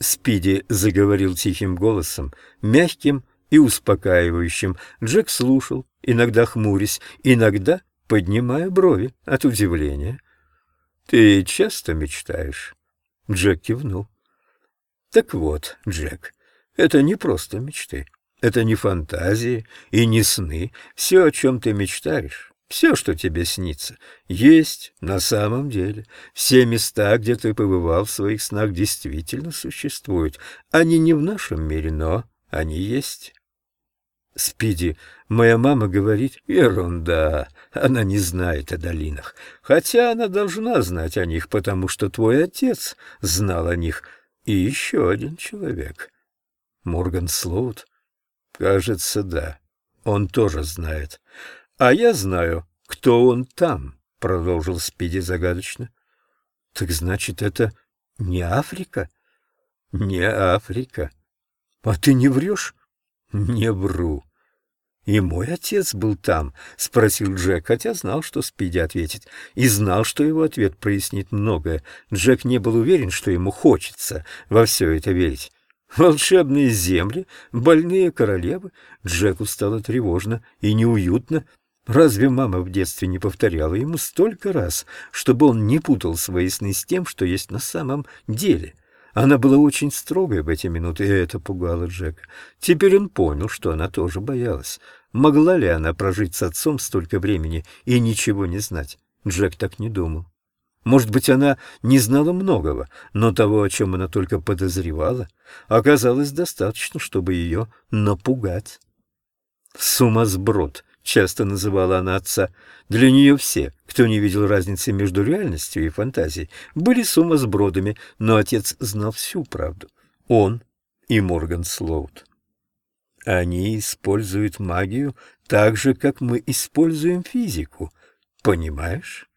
Спиди заговорил тихим голосом, мягким и успокаивающим. Джек слушал, иногда хмурясь, иногда поднимая брови от удивления. «Ты часто мечтаешь?» Джек кивнул. «Так вот, Джек, это не просто мечты. Это не фантазии и не сны. Все, о чем ты мечтаешь, все, что тебе снится, есть на самом деле. Все места, где ты побывал в своих снах, действительно существуют. Они не в нашем мире, но они есть. Спиди, моя мама говорит, ерунда, она не знает о долинах. Хотя она должна знать о них, потому что твой отец знал о них. И еще один человек. Морган Слоут? Кажется, да. Он тоже знает. А я знаю, кто он там, продолжил Спиди загадочно. Так значит, это не Африка? Не Африка. А ты не врешь? Не вру. «И мой отец был там?» — спросил Джек, хотя знал, что Спиди ответит, и знал, что его ответ прояснит многое. Джек не был уверен, что ему хочется во все это верить. Волшебные земли, больные королевы. Джеку стало тревожно и неуютно. Разве мама в детстве не повторяла ему столько раз, чтобы он не путал свои сны с тем, что есть на самом деле? Она была очень строгой в эти минуты, и это пугало Джека. Теперь он понял, что она тоже боялась. Могла ли она прожить с отцом столько времени и ничего не знать? Джек так не думал. Может быть, она не знала многого, но того, о чем она только подозревала, оказалось достаточно, чтобы ее напугать. «Сумасброд», — часто называла она отца. Для нее все, кто не видел разницы между реальностью и фантазией, были сумасбродами, но отец знал всю правду. Он и Морган Слоут. Они используют магию так же, как мы используем физику. Понимаешь?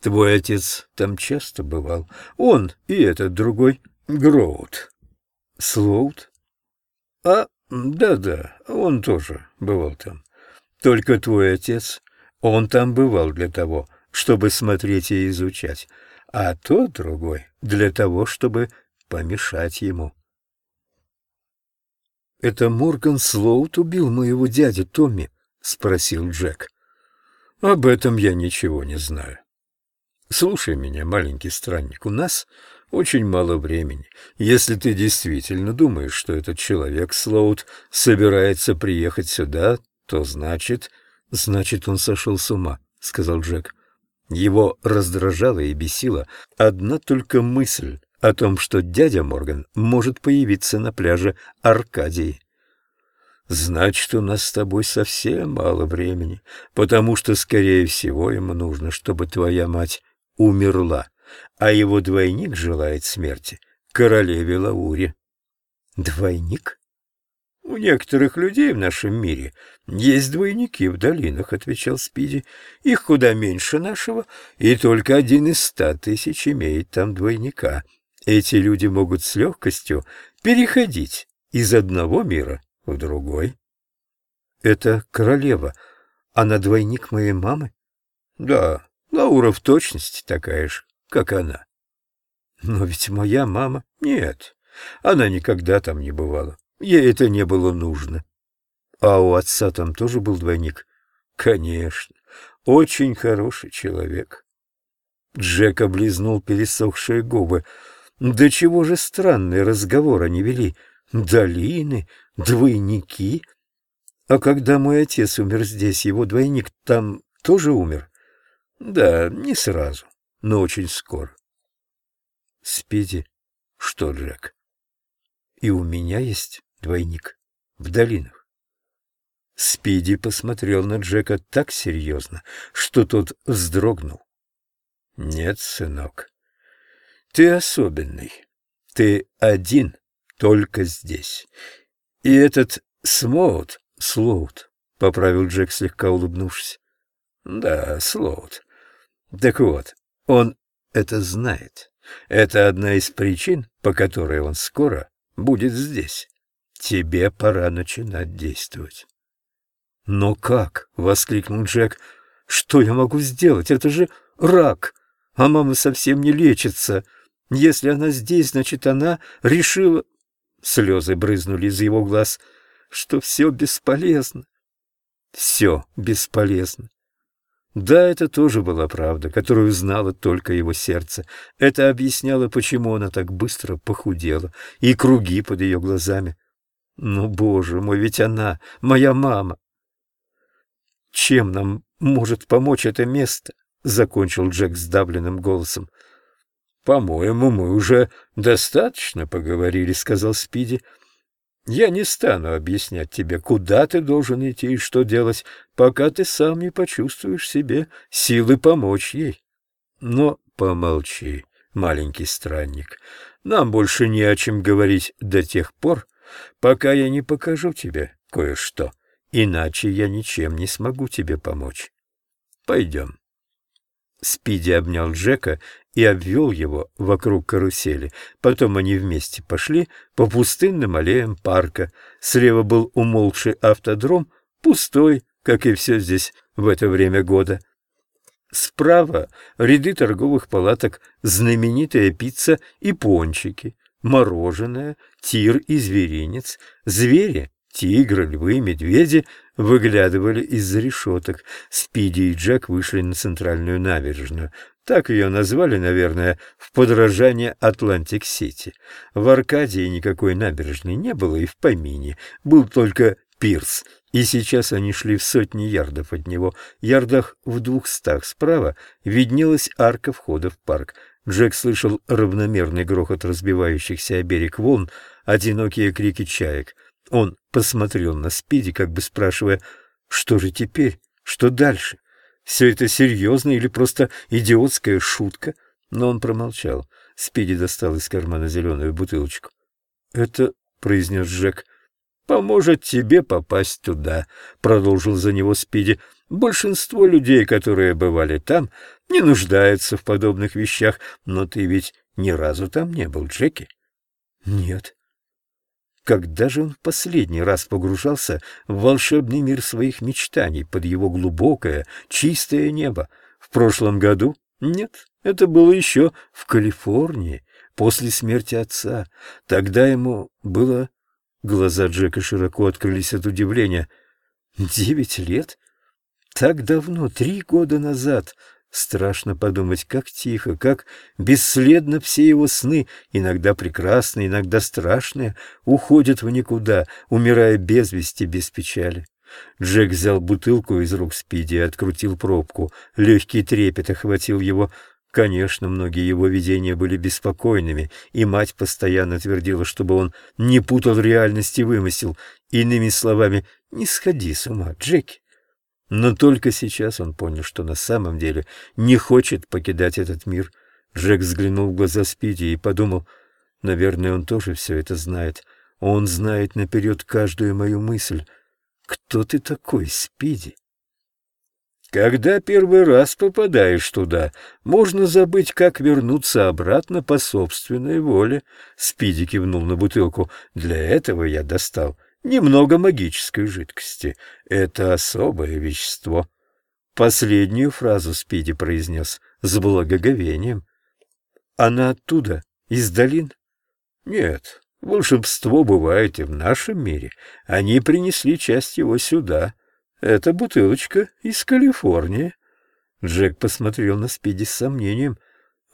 Твой отец там часто бывал. Он и этот другой, Гроут. Слоут? А, да-да, он тоже бывал там. Только твой отец, он там бывал для того, чтобы смотреть и изучать, а тот другой для того, чтобы помешать ему. «Это Морган Слоут убил моего дядю Томми?» — спросил Джек. «Об этом я ничего не знаю. Слушай меня, маленький странник, у нас очень мало времени. Если ты действительно думаешь, что этот человек, Слоут, собирается приехать сюда, то значит... Значит, он сошел с ума, — сказал Джек. Его раздражала и бесила одна только мысль о том, что дядя Морган может появиться на пляже Аркадии. Значит, у нас с тобой совсем мало времени, потому что, скорее всего, ему нужно, чтобы твоя мать умерла, а его двойник желает смерти королеве Лауре. Двойник? У некоторых людей в нашем мире есть двойники в долинах, отвечал Спиди. Их куда меньше нашего, и только один из ста тысяч имеет там двойника. Эти люди могут с легкостью переходить из одного мира в другой. Это королева. Она двойник моей мамы? Да, Лаура в точности такая же, как она. Но ведь моя мама... Нет, она никогда там не бывала. Ей это не было нужно. А у отца там тоже был двойник? Конечно, очень хороший человек. Джек облизнул пересохшие губы. Да чего же странный разговор они вели. Долины, двойники. А когда мой отец умер здесь, его двойник там тоже умер? Да, не сразу, но очень скоро. Спиди. Что, Джек? И у меня есть двойник в долинах. Спиди посмотрел на Джека так серьезно, что тот вздрогнул. Нет, сынок, ты особенный. Ты один только здесь. И этот Смоут, Слоут, — поправил Джек, слегка улыбнувшись. Да, Слоут. Так вот, он это знает. Это одна из причин, по которой он скоро будет здесь. Тебе пора начинать действовать. «Но как?» — воскликнул Джек. «Что я могу сделать? Это же рак, а мама совсем не лечится». Если она здесь, значит, она решила... Слезы брызнули из его глаз, что все бесполезно. Все бесполезно. Да, это тоже была правда, которую знало только его сердце. Это объясняло, почему она так быстро похудела, и круги под ее глазами. Ну, боже мой, ведь она, моя мама. Чем нам может помочь это место? Закончил Джек сдавленным голосом. «По-моему, мы уже достаточно поговорили», — сказал Спиди. «Я не стану объяснять тебе, куда ты должен идти и что делать, пока ты сам не почувствуешь себе силы помочь ей. Но помолчи, маленький странник. Нам больше не о чем говорить до тех пор, пока я не покажу тебе кое-что, иначе я ничем не смогу тебе помочь. Пойдем». Спиди обнял Джека и обвел его вокруг карусели. Потом они вместе пошли по пустынным аллеям парка. Слева был умолкший автодром, пустой, как и все здесь в это время года. Справа ряды торговых палаток, знаменитая пицца и пончики, мороженое, тир и зверинец, звери Тигры, львы, медведи выглядывали из-за решеток. Спиди и Джек вышли на центральную набережную. Так ее назвали, наверное, в подражание Атлантик-Сити. В Аркадии никакой набережной не было и в помине. Был только пирс, и сейчас они шли в сотне ярдов от него. Ярдах в двухстах справа виднелась арка входа в парк. Джек слышал равномерный грохот разбивающихся о берег волн, одинокие крики чаек — он посмотрел на Спиди, как бы спрашивая, что же теперь, что дальше? Все это серьезно или просто идиотская шутка? Но он промолчал. Спиди достал из кармана зеленую бутылочку. — Это, — произнес Джек, — поможет тебе попасть туда, — продолжил за него Спиди. Большинство людей, которые бывали там, не нуждаются в подобных вещах, но ты ведь ни разу там не был, Джеки? — Нет. Когда же он в последний раз погружался в волшебный мир своих мечтаний под его глубокое, чистое небо? В прошлом году? Нет, это было еще в Калифорнии, после смерти отца. Тогда ему было... Глаза Джека широко открылись от удивления. Девять лет? Так давно, три года назад, Страшно подумать, как тихо, как бесследно все его сны, иногда прекрасные, иногда страшные, уходят в никуда, умирая без вести, без печали. Джек взял бутылку из рук Спиди и открутил пробку. Легкий трепет охватил его. Конечно, многие его видения были беспокойными, и мать постоянно твердила, чтобы он не путал реальность и вымысел. Иными словами, не сходи с ума, Джеки. Но только сейчас он понял, что на самом деле не хочет покидать этот мир. Джек взглянул в глаза Спиди и подумал, наверное, он тоже все это знает. Он знает наперед каждую мою мысль. Кто ты такой, Спиди? Когда первый раз попадаешь туда, можно забыть, как вернуться обратно по собственной воле. Спиди кивнул на бутылку. Для этого я достал немного магической жидкости. Это особое вещество. Последнюю фразу Спиди произнес с благоговением. Она оттуда, из долин? Нет, волшебство бывает и в нашем мире. Они принесли часть его сюда. Это бутылочка из Калифорнии. Джек посмотрел на Спиди с сомнением.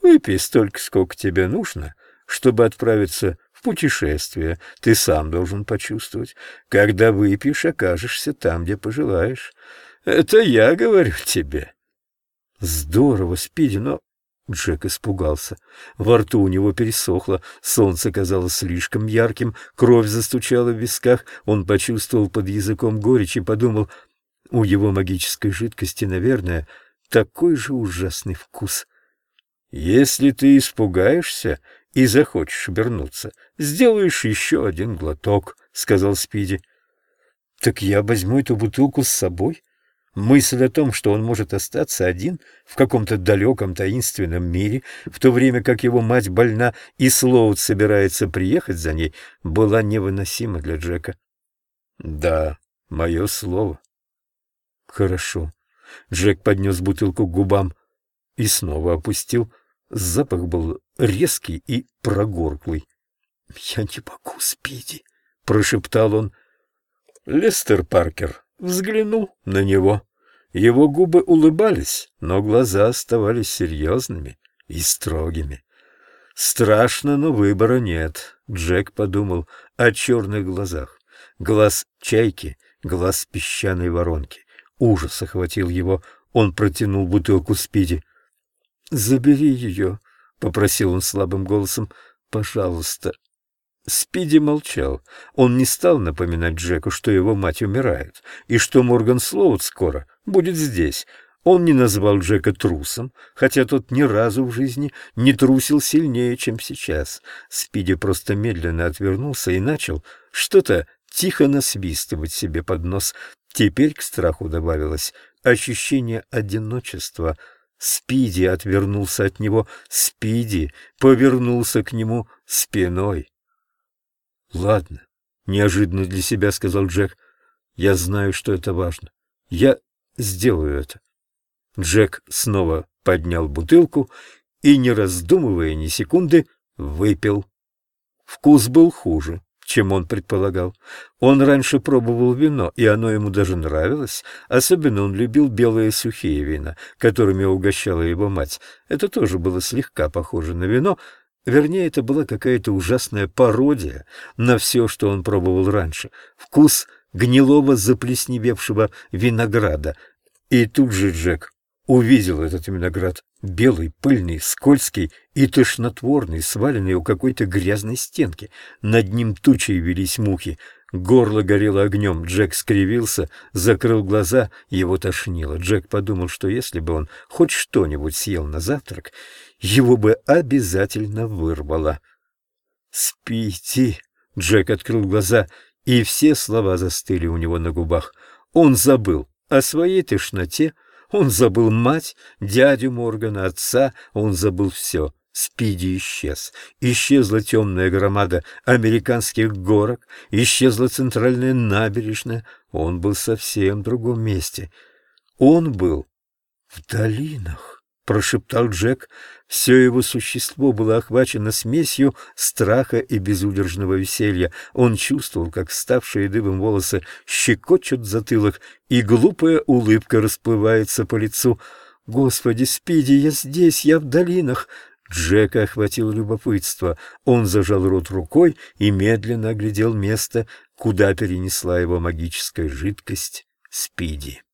Выпей столько, сколько тебе нужно, чтобы отправиться путешествие ты сам должен почувствовать. Когда выпьешь, окажешься там, где пожелаешь. Это я говорю тебе. Здорово, Спиди, но... Джек испугался. Во рту у него пересохло, солнце казалось слишком ярким, кровь застучала в висках, он почувствовал под языком горечь и подумал, у его магической жидкости, наверное, такой же ужасный вкус. Если ты испугаешься и захочешь вернуться, сделаешь еще один глоток, — сказал Спиди. — Так я возьму эту бутылку с собой? Мысль о том, что он может остаться один в каком-то далеком таинственном мире, в то время как его мать больна и Слоуд собирается приехать за ней, была невыносима для Джека. — Да, мое слово. — Хорошо. Джек поднес бутылку к губам и снова опустил. — Запах был резкий и прогорклый. «Я не могу, Спиди», — прошептал он. Лестер Паркер взглянул на него. Его губы улыбались, но глаза оставались серьезными и строгими. Страшно, но выбора нет. Джек подумал о черных глазах. Глаз чайки, глаз песчаной воронки. Ужас охватил его. Он протянул бутылку Спиди. «Забери ее», — попросил он слабым голосом. «Пожалуйста». Спиди молчал. Он не стал напоминать Джеку, что его мать умирает, и что Морган Слоуд скоро будет здесь. Он не назвал Джека трусом, хотя тот ни разу в жизни не трусил сильнее, чем сейчас. Спиди просто медленно отвернулся и начал что-то тихо насвистывать себе под нос. Теперь к страху добавилось ощущение одиночества. Спиди отвернулся от него, Спиди повернулся к нему спиной. «Ладно», — неожиданно для себя сказал Джек, — «я знаю, что это важно. Я сделаю это». Джек снова поднял бутылку и, не раздумывая ни секунды, выпил. Вкус был хуже, чем он предполагал. Он раньше пробовал вино, и оно ему даже нравилось. Особенно он любил белые сухие вина, которыми угощала его мать. Это тоже было слегка похоже на вино, Вернее, это была какая-то ужасная пародия на все, что он пробовал раньше. Вкус гнилого заплесневевшего винограда. И тут же Джек увидел этот виноград, белый, пыльный, скользкий и тошнотворный, сваленный у какой-то грязной стенки. Над ним тучей велись мухи. Горло горело огнем. Джек скривился, закрыл глаза, его тошнило. Джек подумал, что если бы он хоть что-нибудь съел на завтрак, его бы обязательно вырвало. «Спите!» — Джек открыл глаза, и все слова застыли у него на губах. Он забыл о своей тошноте, он забыл мать, дядю Моргана, отца, он забыл все. Спиди исчез. Исчезла темная громада американских горок, исчезла центральная набережная. Он был совсем в другом месте. Он был в долинах, прошептал Джек. Все его существо было охвачено смесью страха и безудержного веселья. Он чувствовал, как ставшие дыбом волосы щекочут затылок, и глупая улыбка расплывается по лицу. «Господи, Спиди, я здесь, я в долинах!» Джека охватило любопытство. Он зажал рот рукой и медленно оглядел место, куда перенесла его магическая жидкость Спиди.